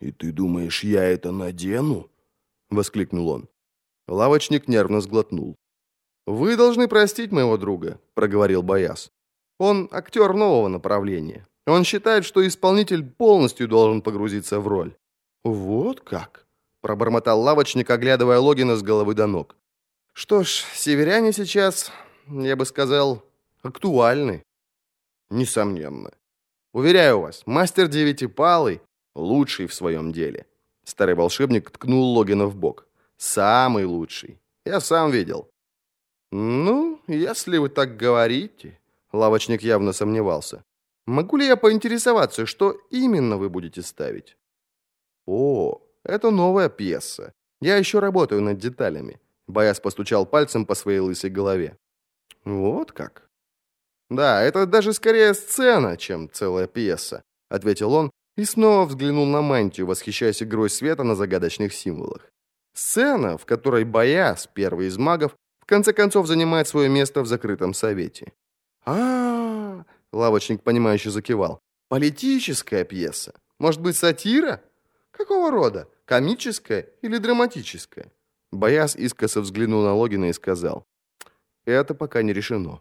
«И ты думаешь, я это надену?» — воскликнул он. Лавочник нервно сглотнул. «Вы должны простить моего друга», — проговорил Бояс. «Он актер нового направления. Он считает, что исполнитель полностью должен погрузиться в роль». «Вот как?» — пробормотал лавочник, оглядывая Логина с головы до ног. «Что ж, северяне сейчас, я бы сказал, актуальны». «Несомненно. Уверяю вас, мастер девятипалый лучший в своем деле». Старый волшебник ткнул Логина в бок. «Самый лучший. Я сам видел». «Ну, если вы так говорите...» Лавочник явно сомневался. «Могу ли я поинтересоваться, что именно вы будете ставить?» «О, это новая пьеса. Я еще работаю над деталями». Бояс постучал пальцем по своей лысой голове. «Вот как?» «Да, это даже скорее сцена, чем целая пьеса», — ответил он и снова взглянул на мантию, восхищаясь игрой света на загадочных символах. Сцена, в которой Бояс, первый из магов, в конце концов занимает свое место в закрытом совете. а, лавочник, понимающе закивал. «Политическая пьеса? Может быть, сатира? Какого рода? Комическая или драматическая?» Бояс искоса взглянул на Логина и сказал. «Это пока не решено».